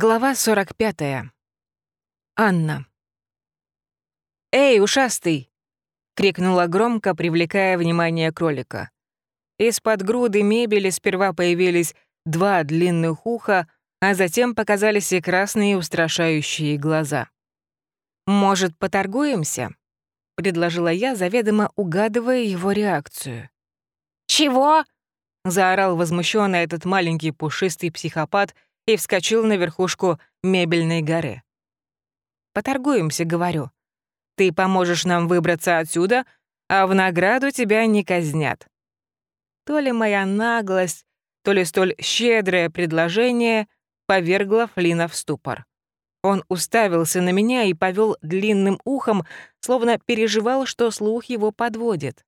Глава 45. Анна. «Эй, ушастый!» — крикнула громко, привлекая внимание кролика. Из-под груды мебели сперва появились два длинных уха, а затем показались и красные устрашающие глаза. «Может, поторгуемся?» — предложила я, заведомо угадывая его реакцию. «Чего?» — заорал возмущенно этот маленький пушистый психопат — и вскочил на верхушку мебельной горы. «Поторгуемся», — говорю. «Ты поможешь нам выбраться отсюда, а в награду тебя не казнят». То ли моя наглость, то ли столь щедрое предложение повергло Флина в ступор. Он уставился на меня и повел длинным ухом, словно переживал, что слух его подводит.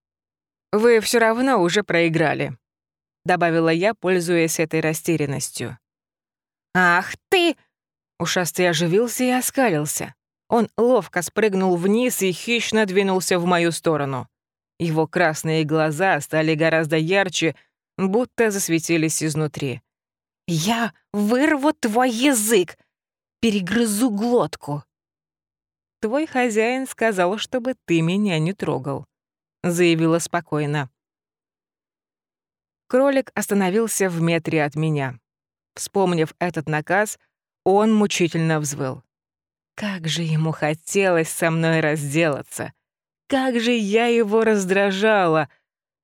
«Вы все равно уже проиграли», — добавила я, пользуясь этой растерянностью. «Ах ты!» Ушастый оживился и оскалился. Он ловко спрыгнул вниз и хищно двинулся в мою сторону. Его красные глаза стали гораздо ярче, будто засветились изнутри. «Я вырву твой язык! Перегрызу глотку!» «Твой хозяин сказал, чтобы ты меня не трогал», — заявила спокойно. Кролик остановился в метре от меня. Вспомнив этот наказ, он мучительно взвыл. Как же ему хотелось со мной разделаться! Как же я его раздражала!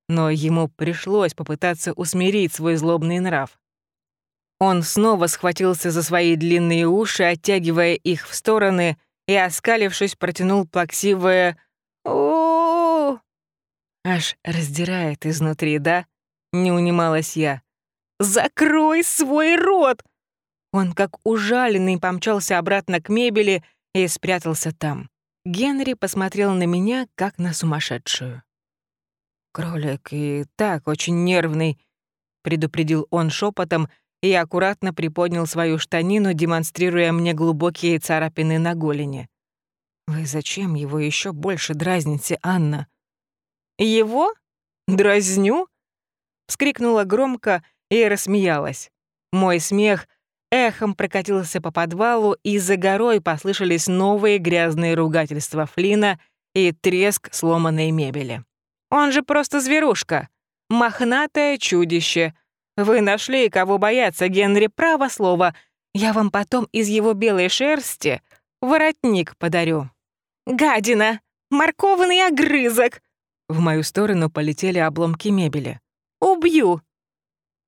Но ему пришлось попытаться усмирить свой злобный нрав. Он снова схватился за свои длинные уши, оттягивая их в стороны, и, оскалившись, протянул плаксивое о Аж раздирает изнутри, да? Не унималась я. «Закрой свой рот!» Он, как ужаленный, помчался обратно к мебели и спрятался там. Генри посмотрел на меня, как на сумасшедшую. «Кролик и так очень нервный», — предупредил он шепотом и аккуратно приподнял свою штанину, демонстрируя мне глубокие царапины на голени. «Вы зачем его еще больше дразните, Анна?» «Его? Дразню?» — вскрикнула громко и рассмеялась. Мой смех эхом прокатился по подвалу, и за горой послышались новые грязные ругательства Флина и треск сломанной мебели. «Он же просто зверушка! Мохнатое чудище! Вы нашли, кого бояться, Генри, право слово. Я вам потом из его белой шерсти воротник подарю». «Гадина! Морковный огрызок!» В мою сторону полетели обломки мебели. «Убью!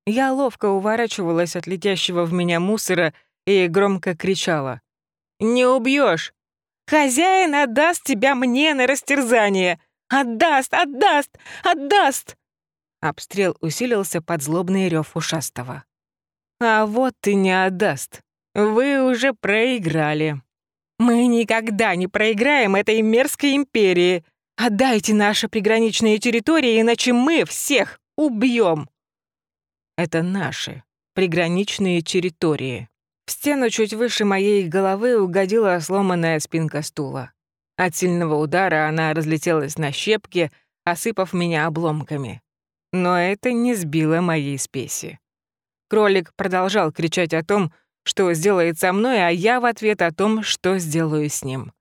Я ловко уворачивалась от летящего в меня мусора и громко кричала. «Не убьешь! Хозяин отдаст тебя мне на растерзание! Отдаст! Отдаст! Отдаст!» Обстрел усилился под злобный рев ушастого. «А вот и не отдаст. Вы уже проиграли. Мы никогда не проиграем этой мерзкой империи. Отдайте наши приграничные территории, иначе мы всех убьем!» Это наши, приграничные территории. В стену чуть выше моей головы угодила сломанная спинка стула. От сильного удара она разлетелась на щепки, осыпав меня обломками. Но это не сбило моей спеси. Кролик продолжал кричать о том, что сделает со мной, а я в ответ о том, что сделаю с ним.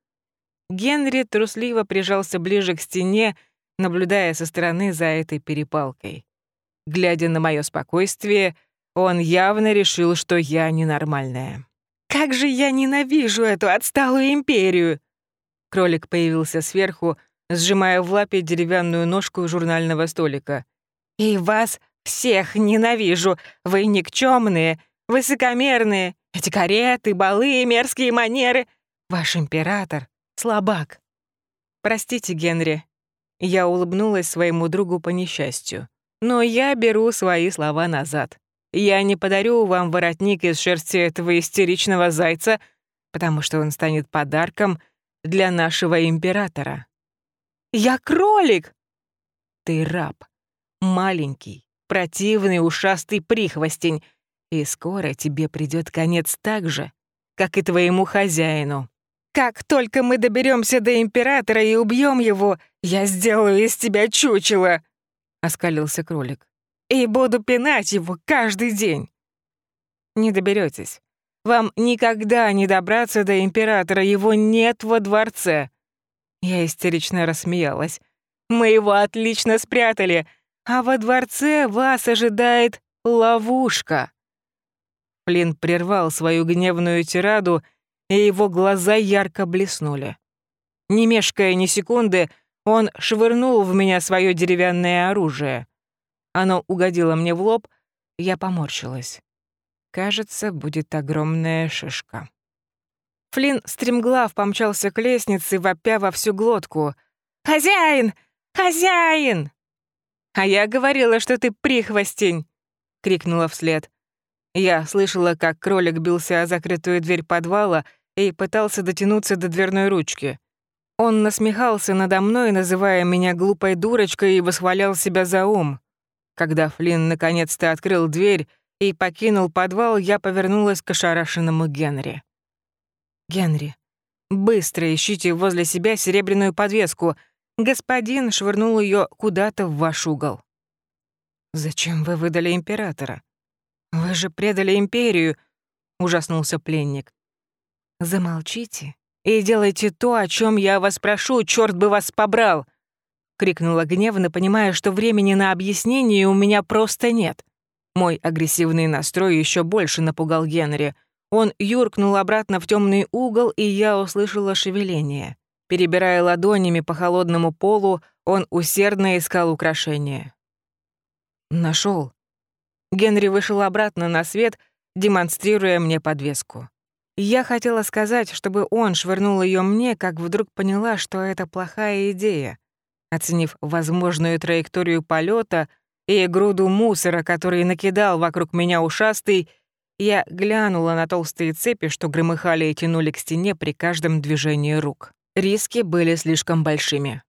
Генри трусливо прижался ближе к стене, наблюдая со стороны за этой перепалкой. Глядя на мое спокойствие, он явно решил, что я ненормальная. «Как же я ненавижу эту отсталую империю!» Кролик появился сверху, сжимая в лапе деревянную ножку журнального столика. «И вас всех ненавижу! Вы никчемные, высокомерные, эти кареты, балы, мерзкие манеры! Ваш император — слабак!» «Простите, Генри». Я улыбнулась своему другу по несчастью. Но я беру свои слова назад. Я не подарю вам воротник из шерсти этого истеричного зайца, потому что он станет подарком для нашего императора. Я кролик! Ты раб. Маленький, противный, ушастый прихвостень. И скоро тебе придет конец так же, как и твоему хозяину. Как только мы доберемся до императора и убьем его, я сделаю из тебя чучело. — оскалился кролик. «И буду пинать его каждый день!» «Не доберетесь. Вам никогда не добраться до императора, его нет во дворце!» Я истерично рассмеялась. «Мы его отлично спрятали, а во дворце вас ожидает ловушка!» Флинн прервал свою гневную тираду, и его глаза ярко блеснули. Не мешкая ни секунды, он швырнул в меня свое деревянное оружие. Оно угодило мне в лоб, я поморщилась. Кажется, будет огромная шишка. Флинн стремглав помчался к лестнице, вопя во всю глотку. «Хозяин! Хозяин!» «А я говорила, что ты прихвостень!» — крикнула вслед. Я слышала, как кролик бился о закрытую дверь подвала и пытался дотянуться до дверной ручки. Он насмехался надо мной, называя меня глупой дурочкой и восхвалял себя за ум. Когда Флинн наконец-то открыл дверь и покинул подвал, я повернулась к ошарашенному Генри. «Генри, быстро ищите возле себя серебряную подвеску. Господин швырнул ее куда-то в ваш угол». «Зачем вы выдали императора? Вы же предали империю», — ужаснулся пленник. «Замолчите и делайте то, о чем я вас прошу, черт бы вас побрал!» — крикнула гневно, понимая, что времени на объяснение у меня просто нет. Мой агрессивный настрой еще больше напугал Генри. Он юркнул обратно в темный угол, и я услышала шевеление. Перебирая ладонями по холодному полу, он усердно искал украшения. Нашел. Генри вышел обратно на свет, демонстрируя мне подвеску. Я хотела сказать, чтобы он швырнул ее мне, как вдруг поняла, что это плохая идея. Оценив возможную траекторию полета и груду мусора, который накидал вокруг меня ушастый, я глянула на толстые цепи, что громыхали и тянули к стене при каждом движении рук. Риски были слишком большими.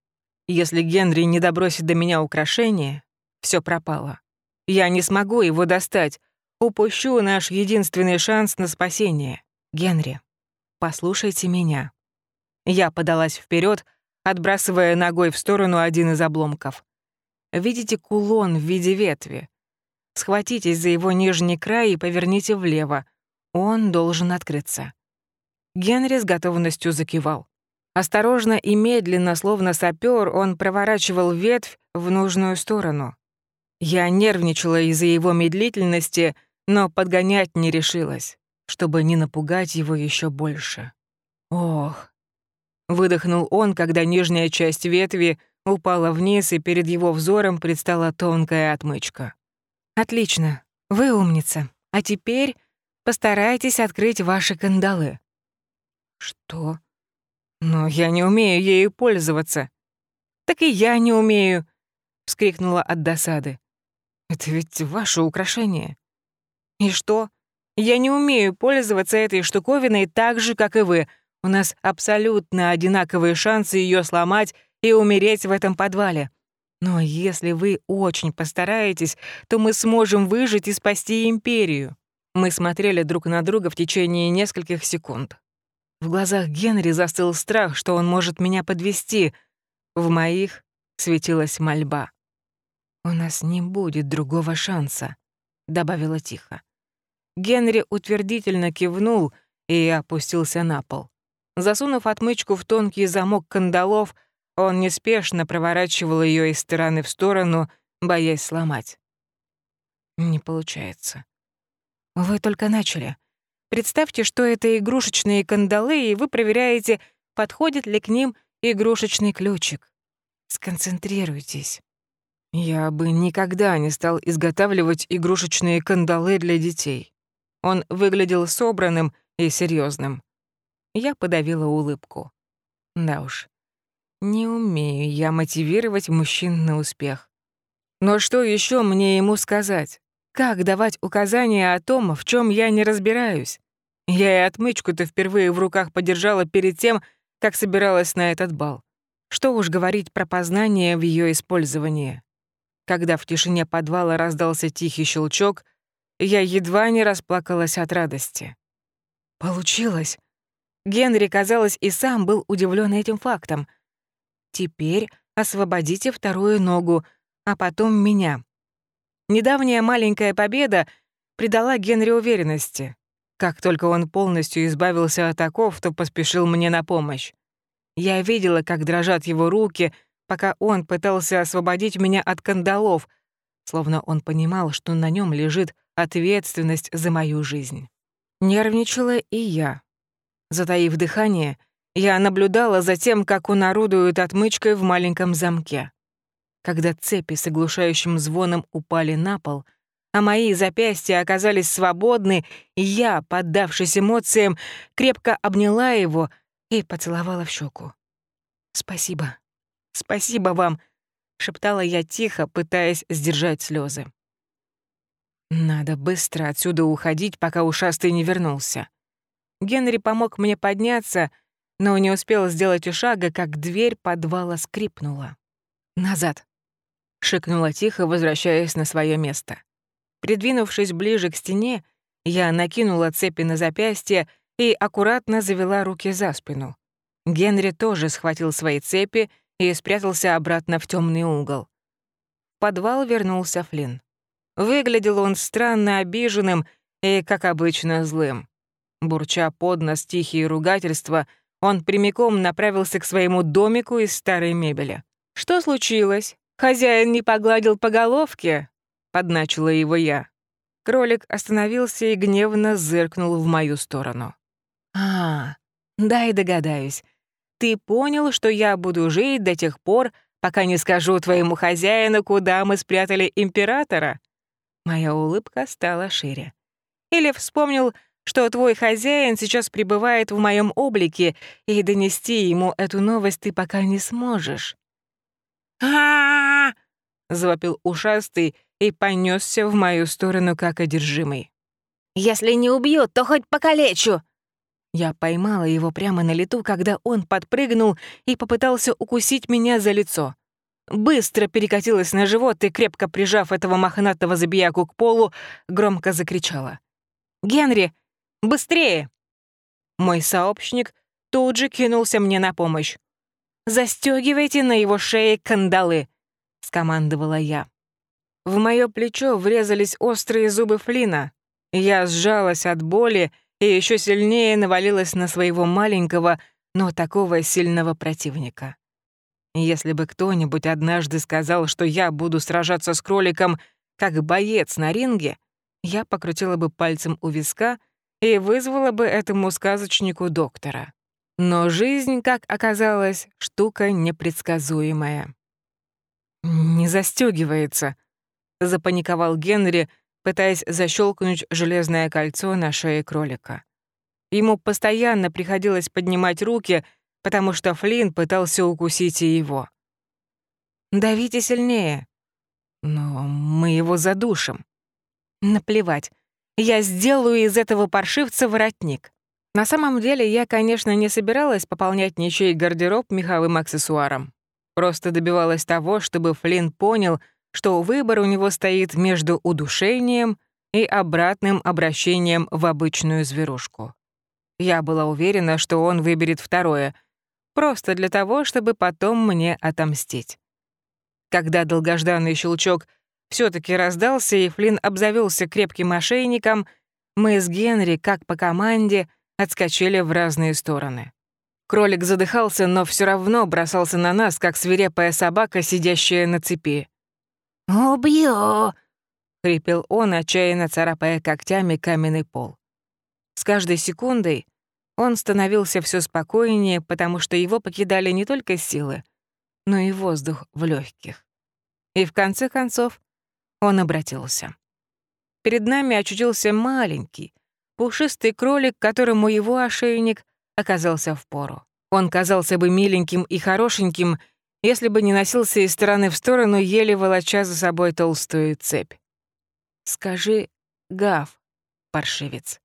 Если Генри не добросит до меня украшение, все пропало. Я не смогу его достать, упущу наш единственный шанс на спасение. Генри, послушайте меня. Я подалась вперед, отбрасывая ногой в сторону один из обломков. Видите кулон в виде ветви? Схватитесь за его нижний край и поверните влево. Он должен открыться. Генри с готовностью закивал. Осторожно и медленно, словно сапёр, он проворачивал ветвь в нужную сторону. Я нервничала из-за его медлительности, но подгонять не решилась чтобы не напугать его еще больше. Ох. Выдохнул он, когда нижняя часть ветви упала вниз, и перед его взором предстала тонкая отмычка. «Отлично, вы умница. А теперь постарайтесь открыть ваши кандалы». «Что? Но я не умею ею пользоваться». «Так и я не умею», — вскрикнула от досады. «Это ведь ваше украшение». «И что? Я не умею пользоваться этой штуковиной так же, как и вы. У нас абсолютно одинаковые шансы ее сломать и умереть в этом подвале. Но если вы очень постараетесь, то мы сможем выжить и спасти империю». Мы смотрели друг на друга в течение нескольких секунд. В глазах Генри застыл страх, что он может меня подвести. В моих светилась мольба. «У нас не будет другого шанса», — добавила тихо. Генри утвердительно кивнул и опустился на пол. Засунув отмычку в тонкий замок кандалов, он неспешно проворачивал ее из стороны в сторону, боясь сломать. Не получается. Вы только начали. Представьте, что это игрушечные кандалы, и вы проверяете, подходит ли к ним игрушечный ключик. Сконцентрируйтесь. Я бы никогда не стал изготавливать игрушечные кандалы для детей. Он выглядел собранным и серьезным. Я подавила улыбку. Да уж, не умею я мотивировать мужчин на успех. Но что еще мне ему сказать? Как давать указания о том, в чем я не разбираюсь? Я и отмычку-то впервые в руках подержала перед тем, как собиралась на этот бал. Что уж говорить про познание в ее использовании. Когда в тишине подвала раздался тихий щелчок — я едва не расплакалась от радости. Получилось. Генри, казалось, и сам был удивлен этим фактом. Теперь освободите вторую ногу, а потом меня. Недавняя маленькая победа придала Генри уверенности. Как только он полностью избавился от оков, то поспешил мне на помощь. Я видела, как дрожат его руки, пока он пытался освободить меня от кандалов, словно он понимал, что на нем лежит ответственность за мою жизнь. Нервничала и я. Затаив дыхание, я наблюдала за тем, как он орудует отмычкой в маленьком замке. Когда цепи с оглушающим звоном упали на пол — а мои запястья оказались свободны, я, поддавшись эмоциям, крепко обняла его и поцеловала в щеку. «Спасибо. Спасибо вам», — шептала я тихо, пытаясь сдержать слезы. «Надо быстро отсюда уходить, пока ушастый не вернулся». Генри помог мне подняться, но не успел сделать и шага, как дверь подвала скрипнула. «Назад», — шикнула тихо, возвращаясь на свое место. Придвинувшись ближе к стене, я накинула цепи на запястье и аккуратно завела руки за спину. Генри тоже схватил свои цепи и спрятался обратно в темный угол. В подвал вернулся Флинн. Выглядел он странно обиженным и, как обычно, злым. Бурча под нос тихие ругательства, он прямиком направился к своему домику из старой мебели. «Что случилось? Хозяин не погладил по головке?» — подначила его я. Кролик остановился и гневно зыркнул в мою сторону. «А, дай догадаюсь. Ты понял, что я буду жить до тех пор, пока не скажу твоему хозяину, куда мы спрятали императора?» Моя улыбка стала шире. «Или вспомнил, что твой хозяин сейчас пребывает в моем облике, и донести ему эту новость ты пока не сможешь?» «А-а-а!» — завопил ушастый и понесся в мою сторону как одержимый. «Если не убьют, то хоть покалечу!» Я поймала его прямо на лету, когда он подпрыгнул и попытался укусить меня за лицо. Быстро перекатилась на живот и, крепко прижав этого мохнатого забияку к полу, громко закричала. «Генри, быстрее!» Мой сообщник тут же кинулся мне на помощь. «Застёгивайте на его шее кандалы», — скомандовала я. В моё плечо врезались острые зубы Флина. Я сжалась от боли и ещё сильнее навалилась на своего маленького, но такого сильного противника. Если бы кто-нибудь однажды сказал, что я буду сражаться с кроликом как боец на ринге, я покрутила бы пальцем у виска и вызвала бы этому сказочнику доктора. Но жизнь, как оказалось, штука непредсказуемая. «Не застёгивается», — запаниковал Генри, пытаясь защелкнуть железное кольцо на шее кролика. Ему постоянно приходилось поднимать руки, потому что Флинн пытался укусить и его. «Давите сильнее». «Но мы его задушим». «Наплевать. Я сделаю из этого паршивца воротник». На самом деле, я, конечно, не собиралась пополнять ничей гардероб меховым аксессуаром. Просто добивалась того, чтобы Флинн понял, что выбор у него стоит между удушением и обратным обращением в обычную зверушку. Я была уверена, что он выберет второе, просто для того, чтобы потом мне отомстить. Когда долгожданный щелчок все таки раздался, и Флинн обзавелся крепким ошейником, мы с Генри, как по команде, отскочили в разные стороны. Кролик задыхался, но все равно бросался на нас, как свирепая собака, сидящая на цепи. «Убью!» — хрипел он, отчаянно царапая когтями каменный пол. С каждой секундой он становился все спокойнее, потому что его покидали не только силы, но и воздух в легких. И в конце концов он обратился. Перед нами очутился маленький, пушистый кролик, которому его ошейник оказался в пору. Он казался бы миленьким и хорошеньким, если бы не носился из стороны в сторону, еле волоча за собой толстую цепь. «Скажи «гав», паршивец».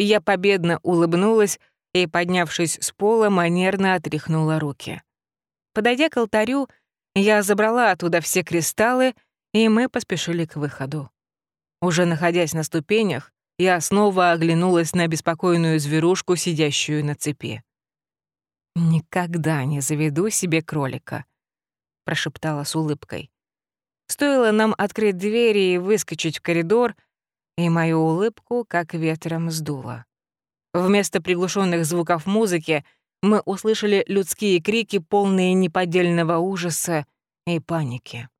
Я победно улыбнулась и, поднявшись с пола, манерно отряхнула руки. Подойдя к алтарю, я забрала оттуда все кристаллы, и мы поспешили к выходу. Уже находясь на ступенях, я снова оглянулась на беспокойную зверушку, сидящую на цепи. «Никогда не заведу себе кролика», — прошептала с улыбкой. Стоило нам открыть двери и выскочить в коридор, и мою улыбку как ветром сдуло. Вместо приглушенных звуков музыки мы услышали людские крики, полные неподдельного ужаса и паники.